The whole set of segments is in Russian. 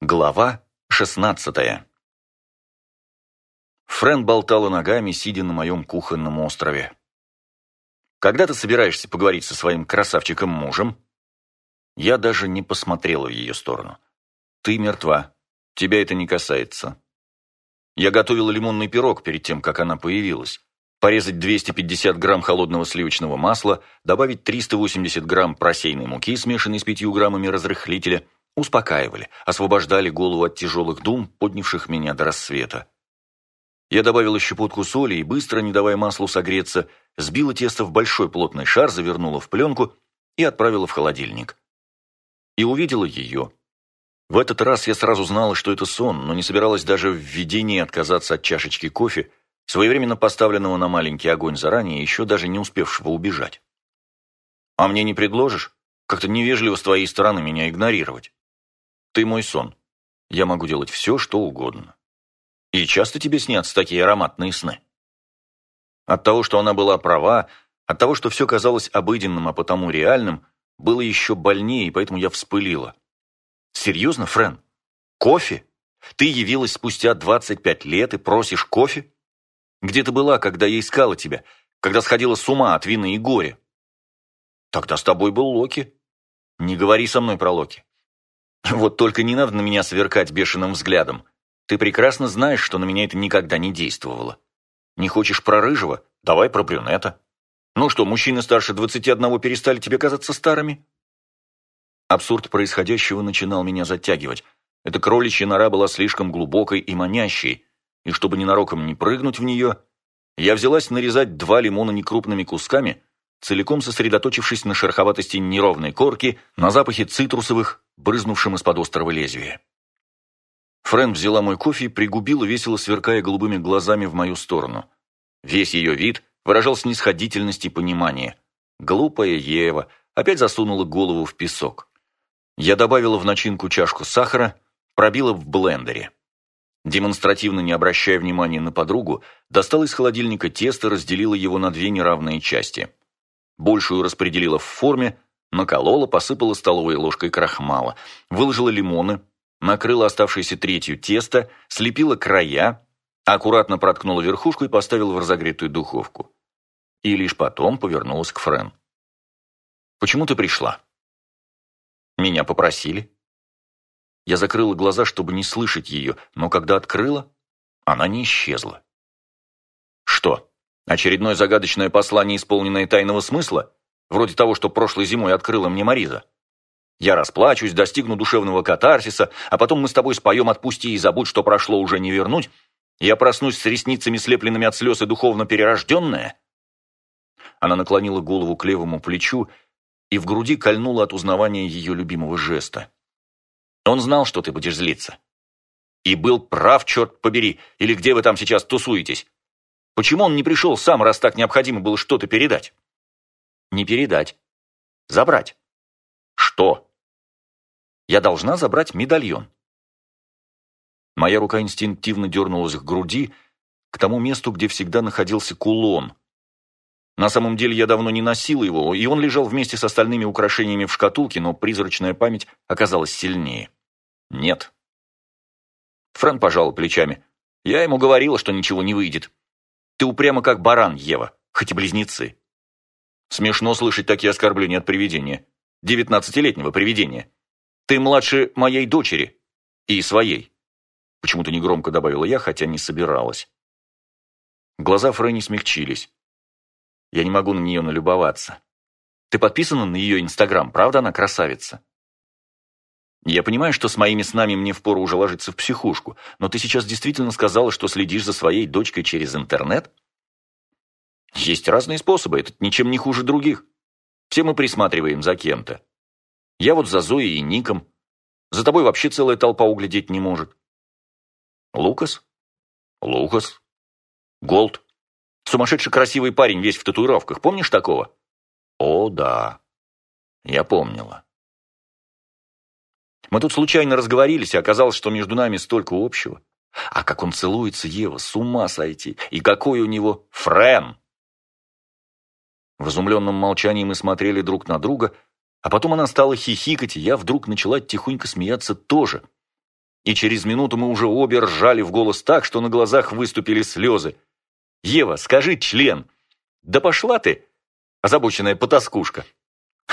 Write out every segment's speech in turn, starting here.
Глава шестнадцатая Френ болтала ногами, сидя на моем кухонном острове. «Когда ты собираешься поговорить со своим красавчиком-мужем?» Я даже не посмотрела в ее сторону. «Ты мертва. Тебя это не касается». Я готовила лимонный пирог перед тем, как она появилась. Порезать 250 грамм холодного сливочного масла, добавить 380 грамм просеянной муки, смешанной с 5 граммами разрыхлителя – успокаивали, освобождали голову от тяжелых дум, поднявших меня до рассвета. Я добавила щепотку соли и, быстро, не давая маслу согреться, сбила тесто в большой плотный шар, завернула в пленку и отправила в холодильник. И увидела ее. В этот раз я сразу знала, что это сон, но не собиралась даже в видении отказаться от чашечки кофе, своевременно поставленного на маленький огонь заранее, еще даже не успевшего убежать. «А мне не предложишь? Как-то невежливо с твоей стороны меня игнорировать». Ты мой сон. Я могу делать все, что угодно. И часто тебе снятся такие ароматные сны? От того, что она была права, от того, что все казалось обыденным, а потому реальным, было еще больнее, и поэтому я вспылила. Серьезно, Френ? Кофе? Ты явилась спустя 25 лет и просишь кофе? Где ты была, когда я искала тебя? Когда сходила с ума от вины и горя? Тогда с тобой был Локи. Не говори со мной про Локи. Вот только не надо на меня сверкать бешеным взглядом. Ты прекрасно знаешь, что на меня это никогда не действовало. Не хочешь про рыжего? Давай про брюнета. Ну что, мужчины старше 21 перестали тебе казаться старыми? Абсурд происходящего начинал меня затягивать. Эта кроличья нора была слишком глубокой и манящей, и чтобы ненароком не прыгнуть в нее, я взялась нарезать два лимона некрупными кусками, целиком сосредоточившись на шероховатости неровной корки, на запахе цитрусовых, брызнувшим из-под острого лезвия. Фрэн взяла мой кофе и пригубила, весело сверкая голубыми глазами в мою сторону. Весь ее вид выражал снисходительность и понимание. Глупая Ева опять засунула голову в песок. Я добавила в начинку чашку сахара, пробила в блендере. Демонстративно не обращая внимания на подругу, достала из холодильника тесто, разделила его на две неравные части. Большую распределила в форме, Наколола, посыпала столовой ложкой крахмала, выложила лимоны, накрыла оставшееся третью тесто, слепила края, аккуратно проткнула верхушку и поставила в разогретую духовку. И лишь потом повернулась к Френ. «Почему ты пришла?» «Меня попросили». Я закрыла глаза, чтобы не слышать ее, но когда открыла, она не исчезла. «Что, очередное загадочное послание, исполненное тайного смысла?» Вроде того, что прошлой зимой открыла мне Мариза. Я расплачусь, достигну душевного катарсиса, а потом мы с тобой споем «Отпусти и забудь, что прошло, уже не вернуть». Я проснусь с ресницами, слепленными от слез и духовно перерожденная. Она наклонила голову к левому плечу и в груди кольнула от узнавания ее любимого жеста. Он знал, что ты будешь злиться. И был прав, черт побери, или где вы там сейчас тусуетесь. Почему он не пришел сам, раз так необходимо было что-то передать? Не передать. Забрать. Что? Я должна забрать медальон. Моя рука инстинктивно дернулась к груди, к тому месту, где всегда находился кулон. На самом деле я давно не носил его, и он лежал вместе с остальными украшениями в шкатулке, но призрачная память оказалась сильнее. Нет. Фрэн пожал плечами. Я ему говорила, что ничего не выйдет. Ты упрямо как баран, Ева, хоть и близнецы. Смешно слышать такие оскорбления от привидения. Девятнадцатилетнего привидения. Ты младше моей дочери. И своей. Почему-то негромко добавила я, хотя не собиралась. Глаза Фрэнни смягчились. Я не могу на нее налюбоваться. Ты подписана на ее инстаграм, правда она красавица? Я понимаю, что с моими снами мне впору уже ложиться в психушку, но ты сейчас действительно сказала, что следишь за своей дочкой через интернет? Есть разные способы, этот ничем не хуже других. Все мы присматриваем за кем-то. Я вот за Зоей и Ником. За тобой вообще целая толпа углядеть не может. Лукас? Лукас. Голд. Сумасшедший красивый парень, весь в татуировках. Помнишь такого? О, да. Я помнила. Мы тут случайно разговорились, и оказалось, что между нами столько общего. А как он целуется, Ева, с ума сойти. И какой у него Френ. В изумленном молчании мы смотрели друг на друга, а потом она стала хихикать, и я вдруг начала тихонько смеяться тоже. И через минуту мы уже обе ржали в голос так, что на глазах выступили слезы. «Ева, скажи член!» «Да пошла ты!» Озабоченная потаскушка.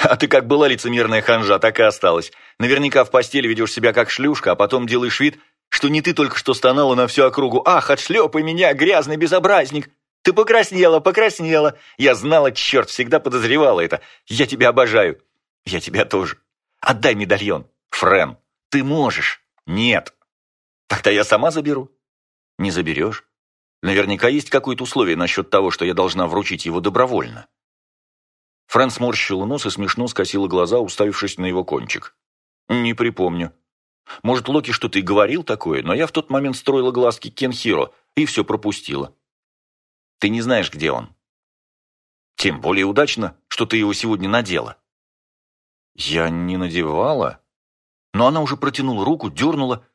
А ты как была лицемерная ханжа, так и осталась. Наверняка в постели ведешь себя как шлюшка, а потом делаешь вид, что не ты только что стонала на всю округу. «Ах, отшлепай меня, грязный безобразник!» Ты покраснела, покраснела. Я знала, черт, всегда подозревала это. Я тебя обожаю. Я тебя тоже. Отдай медальон. Френ, ты можешь. Нет. Тогда я сама заберу. Не заберешь. Наверняка есть какое-то условие насчет того, что я должна вручить его добровольно. Фрэн сморщила нос и смешно скосила глаза, уставившись на его кончик. «Не припомню. Может, Локи что-то и говорил такое, но я в тот момент строила глазки Кенхиро и все пропустила. Ты не знаешь, где он. Тем более удачно, что ты его сегодня надела. Я не надевала. Но она уже протянула руку, дернула.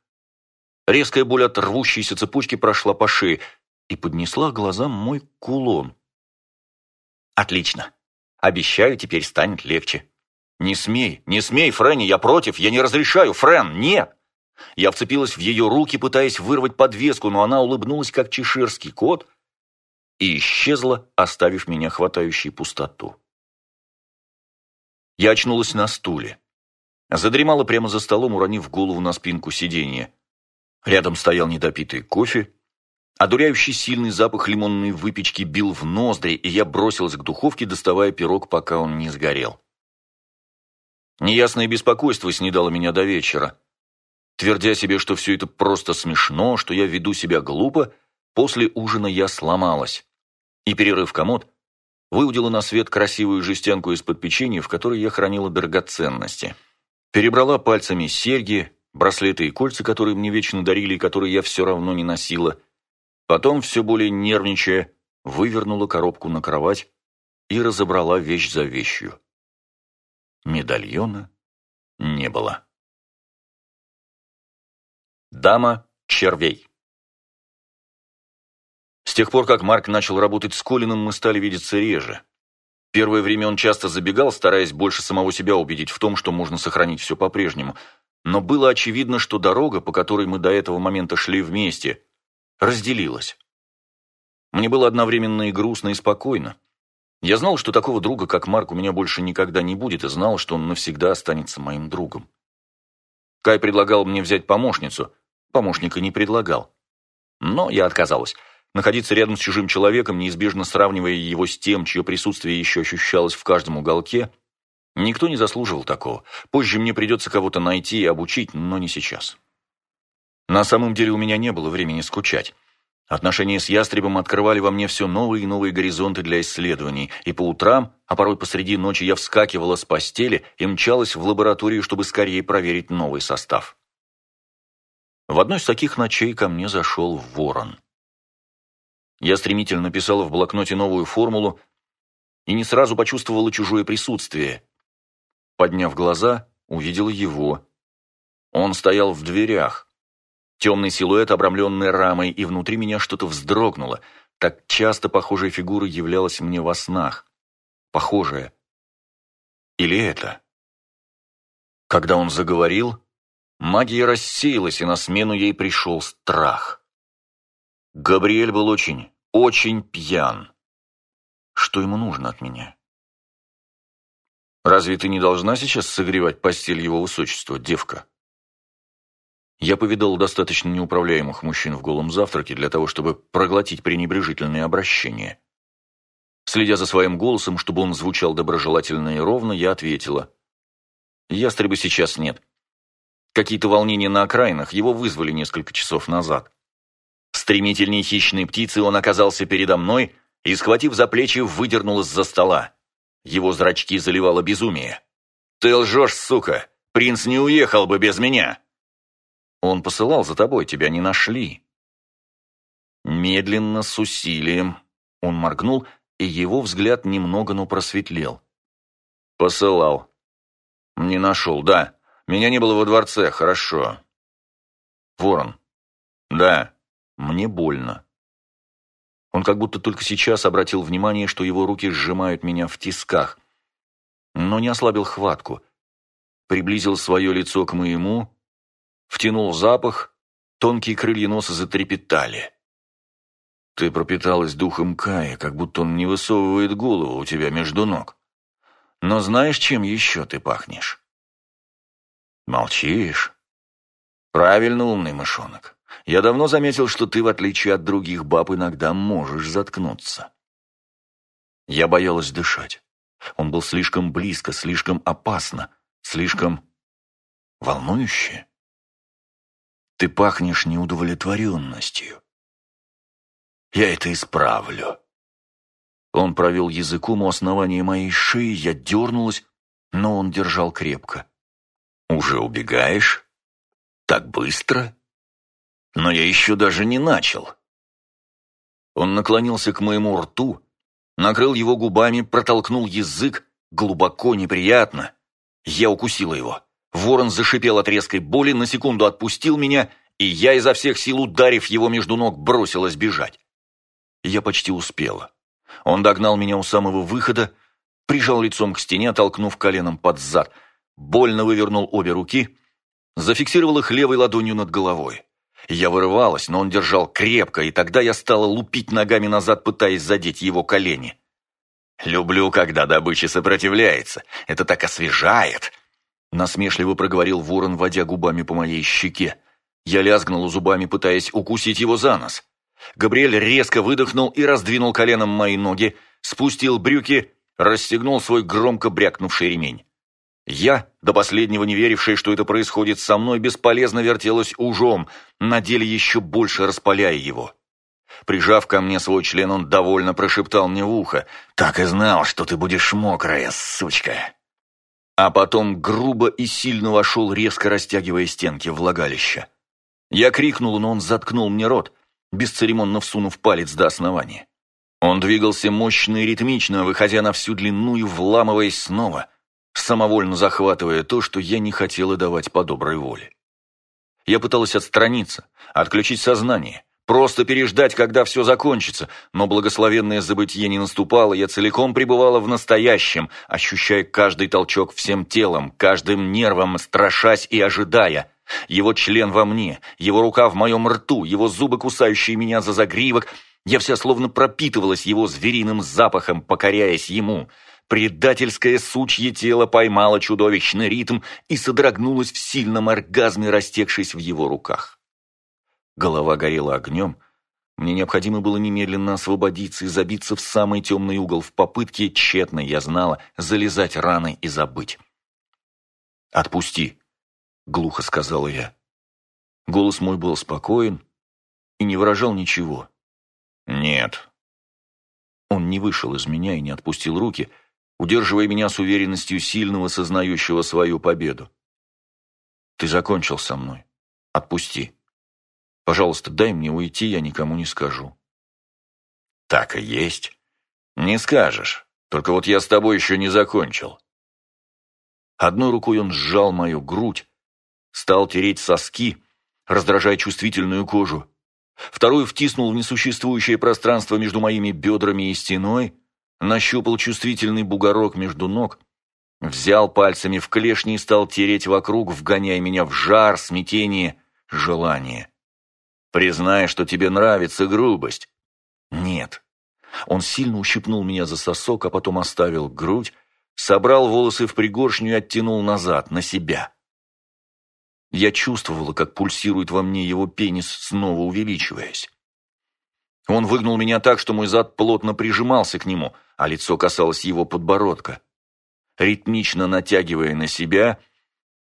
Резкая боль от рвущейся цепочки прошла по шее и поднесла глазам мой кулон. Отлично. Обещаю, теперь станет легче. Не смей, не смей, Фрэнни, я против, я не разрешаю, Фрэн, нет. Я вцепилась в ее руки, пытаясь вырвать подвеску, но она улыбнулась, как чеширский кот — и исчезла, оставив меня хватающей пустоту. Я очнулась на стуле. Задремала прямо за столом, уронив голову на спинку сиденья. Рядом стоял недопитый кофе. Одуряющий сильный запах лимонной выпечки бил в ноздри, и я бросилась к духовке, доставая пирог, пока он не сгорел. Неясное беспокойство снедало меня до вечера. Твердя себе, что все это просто смешно, что я веду себя глупо, после ужина я сломалась и, перерыв комод, выудила на свет красивую жестянку из-под печенья, в которой я хранила драгоценности. Перебрала пальцами серьги, браслеты и кольца, которые мне вечно дарили и которые я все равно не носила. Потом, все более нервничая, вывернула коробку на кровать и разобрала вещь за вещью. Медальона не было. Дама червей с тех пор, как Марк начал работать с Колином, мы стали видеться реже. Первое время он часто забегал, стараясь больше самого себя убедить в том, что можно сохранить все по-прежнему. Но было очевидно, что дорога, по которой мы до этого момента шли вместе, разделилась. Мне было одновременно и грустно, и спокойно. Я знал, что такого друга, как Марк, у меня больше никогда не будет, и знал, что он навсегда останется моим другом. Кай предлагал мне взять помощницу. Помощника не предлагал. Но я отказалась. Находиться рядом с чужим человеком, неизбежно сравнивая его с тем, чье присутствие еще ощущалось в каждом уголке, никто не заслуживал такого. Позже мне придется кого-то найти и обучить, но не сейчас. На самом деле у меня не было времени скучать. Отношения с ястребом открывали во мне все новые и новые горизонты для исследований, и по утрам, а порой посреди ночи я вскакивала с постели и мчалась в лабораторию, чтобы скорее проверить новый состав. В одной из таких ночей ко мне зашел ворон. Я стремительно написала в блокноте новую формулу и не сразу почувствовала чужое присутствие. Подняв глаза, увидела его. Он стоял в дверях. Темный силуэт, обрамленный рамой, и внутри меня что-то вздрогнуло. Так часто похожая фигура являлась мне во снах. Похожая. Или это? Когда он заговорил, магия рассеялась, и на смену ей пришел страх. Габриэль был очень, очень пьян. Что ему нужно от меня? Разве ты не должна сейчас согревать постель его высочества, девка? Я повидал достаточно неуправляемых мужчин в голом завтраке для того, чтобы проглотить пренебрежительные обращения. Следя за своим голосом, чтобы он звучал доброжелательно и ровно, я ответила. Ястреба сейчас нет. Какие-то волнения на окраинах его вызвали несколько часов назад. Стремительней хищной птицы он оказался передо мной и, схватив за плечи, выдернул из-за стола. Его зрачки заливало безумие. «Ты лжешь, сука! Принц не уехал бы без меня!» «Он посылал за тобой, тебя не нашли». Медленно, с усилием, он моргнул, и его взгляд немного, но просветлел. «Посылал. Не нашел, да. Меня не было во дворце, хорошо. Ворон. Да. Мне больно. Он как будто только сейчас обратил внимание, что его руки сжимают меня в тисках. Но не ослабил хватку. Приблизил свое лицо к моему, втянул запах, тонкие крылья носа затрепетали. Ты пропиталась духом Кая, как будто он не высовывает голову у тебя между ног. Но знаешь, чем еще ты пахнешь? Молчишь? Правильно, умный мышонок. Я давно заметил, что ты, в отличие от других баб, иногда можешь заткнуться. Я боялась дышать. Он был слишком близко, слишком опасно, слишком волнующе. Ты пахнешь неудовлетворенностью. Я это исправлю. Он провел языком у основания моей шеи, я дернулась, но он держал крепко. «Уже убегаешь? Так быстро?» «Но я еще даже не начал». Он наклонился к моему рту, накрыл его губами, протолкнул язык, глубоко неприятно. Я укусила его. Ворон зашипел от резкой боли, на секунду отпустил меня, и я изо всех сил, ударив его между ног, бросилась бежать. Я почти успела. Он догнал меня у самого выхода, прижал лицом к стене, толкнув коленом под зад, больно вывернул обе руки, зафиксировал их левой ладонью над головой. Я вырывалась, но он держал крепко, и тогда я стала лупить ногами назад, пытаясь задеть его колени. «Люблю, когда добыча сопротивляется. Это так освежает!» Насмешливо проговорил ворон, водя губами по моей щеке. Я лязгнула зубами, пытаясь укусить его за нос. Габриэль резко выдохнул и раздвинул коленом мои ноги, спустил брюки, расстегнул свой громко брякнувший ремень. Я, до последнего не верившая, что это происходит со мной, бесполезно вертелась ужом, на деле еще больше распаляя его. Прижав ко мне свой член, он довольно прошептал мне в ухо. «Так и знал, что ты будешь мокрая, сучка!» А потом грубо и сильно вошел, резко растягивая стенки влагалища. Я крикнул, но он заткнул мне рот, бесцеремонно всунув палец до основания. Он двигался мощно и ритмично, выходя на всю длину и вламываясь снова, самовольно захватывая то, что я не хотела давать по доброй воле. Я пыталась отстраниться, отключить сознание, просто переждать, когда все закончится, но благословенное забытье не наступало, я целиком пребывала в настоящем, ощущая каждый толчок всем телом, каждым нервом, страшась и ожидая – его член во мне, его рука в моем рту, его зубы, кусающие меня за загривок. Я вся словно пропитывалась его звериным запахом, покоряясь ему. Предательское сучье тело поймало чудовищный ритм и содрогнулось в сильном оргазме, растекшись в его руках. Голова горела огнем. Мне необходимо было немедленно освободиться и забиться в самый темный угол в попытке, тщетно я знала, залезать раны и забыть. «Отпусти!» глухо сказала я. Голос мой был спокоен и не выражал ничего. «Нет». Он не вышел из меня и не отпустил руки, удерживая меня с уверенностью сильного, сознающего свою победу. «Ты закончил со мной. Отпусти. Пожалуйста, дай мне уйти, я никому не скажу». «Так и есть. Не скажешь. Только вот я с тобой еще не закончил». Одной рукой он сжал мою грудь, Стал тереть соски, раздражая чувствительную кожу. Второй втиснул в несуществующее пространство между моими бедрами и стеной, нащупал чувствительный бугорок между ног, взял пальцами в клешни и стал тереть вокруг, вгоняя меня в жар, смятение, желание. Признай, что тебе нравится грубость. Нет. Он сильно ущипнул меня за сосок, а потом оставил грудь, собрал волосы в пригоршню и оттянул назад, на себя. Я чувствовала, как пульсирует во мне его пенис, снова увеличиваясь. Он выгнул меня так, что мой зад плотно прижимался к нему, а лицо касалось его подбородка. Ритмично натягивая на себя,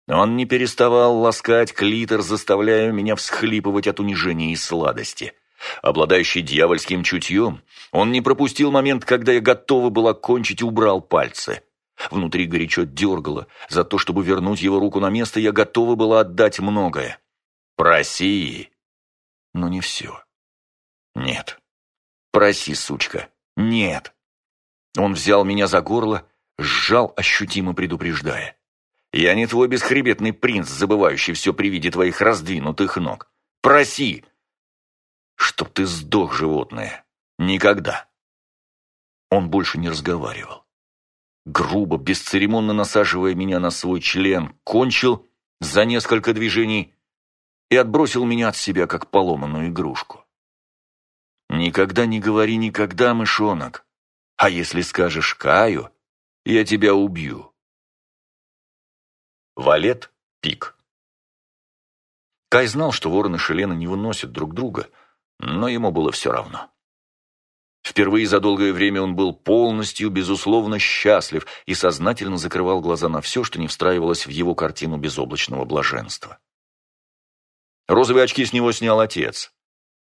он не переставал ласкать клитор, заставляя меня всхлипывать от унижения и сладости. Обладающий дьявольским чутьем, он не пропустил момент, когда я готова была кончить и убрал пальцы. Внутри горячо дергало. За то, чтобы вернуть его руку на место, я готова была отдать многое. Проси. Но не все. Нет. Проси, сучка. Нет. Он взял меня за горло, сжал, ощутимо предупреждая. Я не твой бесхребетный принц, забывающий все при виде твоих раздвинутых ног. Проси. Чтоб ты сдох, животное. Никогда. Он больше не разговаривал грубо, бесцеремонно насаживая меня на свой член, кончил за несколько движений, и отбросил меня от себя, как поломанную игрушку. Никогда не говори никогда, мышонок. А если скажешь «каю», я тебя убью. Валет Пик Кай знал, что ворон и Шелена не выносят друг друга, но ему было все равно. Впервые за долгое время он был полностью, безусловно, счастлив и сознательно закрывал глаза на все, что не встраивалось в его картину безоблачного блаженства. Розовые очки с него снял отец.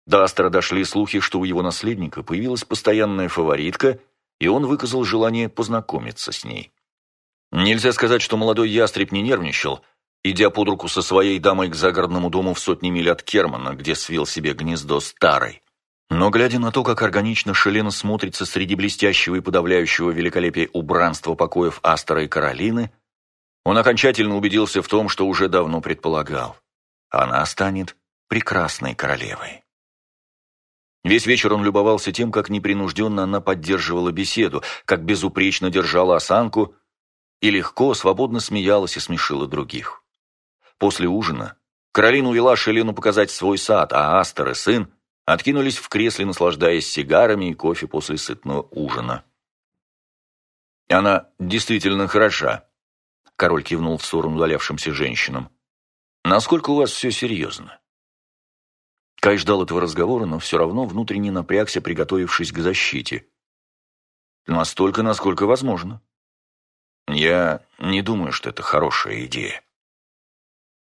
До Астра дошли слухи, что у его наследника появилась постоянная фаворитка, и он выказал желание познакомиться с ней. Нельзя сказать, что молодой ястреб не нервничал, идя под руку со своей дамой к загородному дому в сотни миль от Кермана, где свил себе гнездо старой. Но, глядя на то, как органично Шелена смотрится среди блестящего и подавляющего великолепия убранства покоев Астера и Каролины, он окончательно убедился в том, что уже давно предполагал. Она станет прекрасной королевой. Весь вечер он любовался тем, как непринужденно она поддерживала беседу, как безупречно держала осанку и легко, свободно смеялась и смешила других. После ужина Каролина увела Шелену показать свой сад, а Астер и сын откинулись в кресле, наслаждаясь сигарами и кофе после сытного ужина. «Она действительно хороша», — король кивнул в сторону удалявшимся женщинам. «Насколько у вас все серьезно?» Кай ждал этого разговора, но все равно внутренне напрягся, приготовившись к защите. Настолько, насколько возможно. Я не думаю, что это хорошая идея.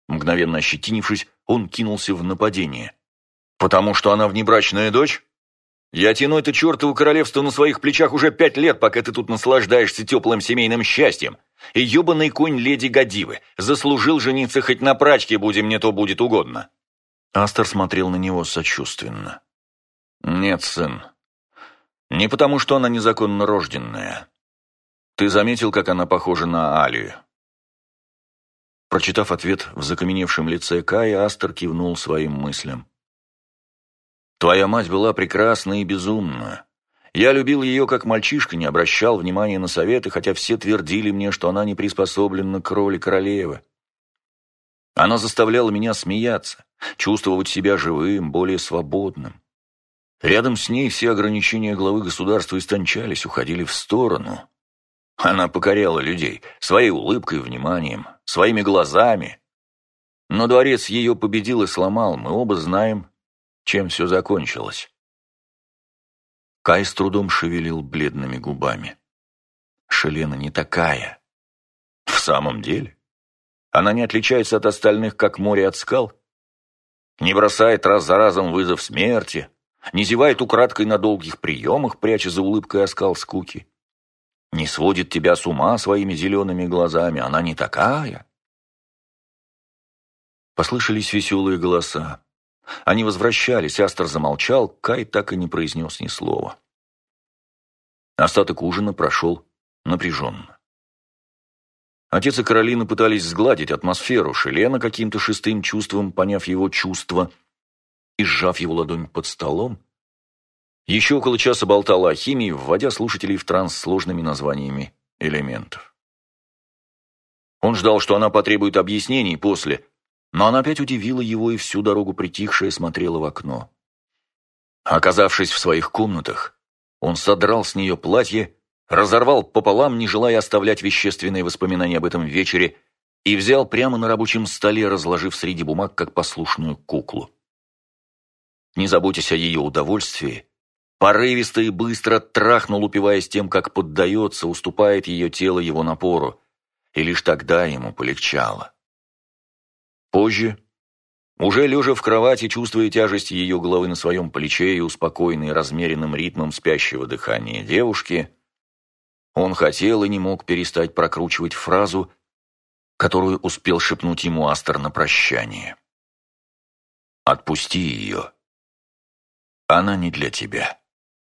Мгновенно ощетинившись, он кинулся в нападение. «Потому что она внебрачная дочь? Я тяну это чертово королевство на своих плечах уже пять лет, пока ты тут наслаждаешься теплым семейным счастьем. И ебаный конь леди Годивы заслужил жениться хоть на прачке, будем мне то будет угодно». Астер смотрел на него сочувственно. «Нет, сын. Не потому, что она незаконно рожденная. Ты заметил, как она похожа на Алию?» Прочитав ответ в закаменевшем лице Кая, Астер кивнул своим мыслям. «Твоя мать была прекрасна и безумна. Я любил ее как мальчишка, не обращал внимания на советы, хотя все твердили мне, что она не приспособлена к роли королевы. Она заставляла меня смеяться, чувствовать себя живым, более свободным. Рядом с ней все ограничения главы государства истончались, уходили в сторону. Она покоряла людей своей улыбкой и вниманием, своими глазами. Но дворец ее победил и сломал, мы оба знаем, чем все закончилось. Кай с трудом шевелил бледными губами. Шелена не такая. В самом деле? Она не отличается от остальных, как море от скал? Не бросает раз за разом вызов смерти, не зевает украдкой на долгих приемах, пряча за улыбкой оскал скуки. Не сводит тебя с ума своими зелеными глазами, она не такая. Послышались веселые голоса. Они возвращались, Астер замолчал, Кай так и не произнес ни слова. Остаток ужина прошел напряженно. Отец и Каролина пытались сгладить атмосферу Шелена каким-то шестым чувством, поняв его чувства, и сжав его ладонь под столом. Еще около часа болтала о химии, вводя слушателей в транс сложными названиями элементов. Он ждал, что она потребует объяснений после, но она опять удивила его и всю дорогу притихшая смотрела в окно. Оказавшись в своих комнатах, он содрал с нее платье разорвал пополам, не желая оставлять вещественные воспоминания об этом вечере, и взял прямо на рабочем столе, разложив среди бумаг, как послушную куклу. Не заботясь о ее удовольствии, порывисто и быстро трахнул, упиваясь тем, как поддается, уступает ее тело его напору, и лишь тогда ему полегчало. Позже, уже лежа в кровати, чувствуя тяжесть ее головы на своем плече и успокоенный размеренным ритмом спящего дыхания девушки, он хотел и не мог перестать прокручивать фразу, которую успел шепнуть ему Астер на прощание. «Отпусти ее. Она не для тебя».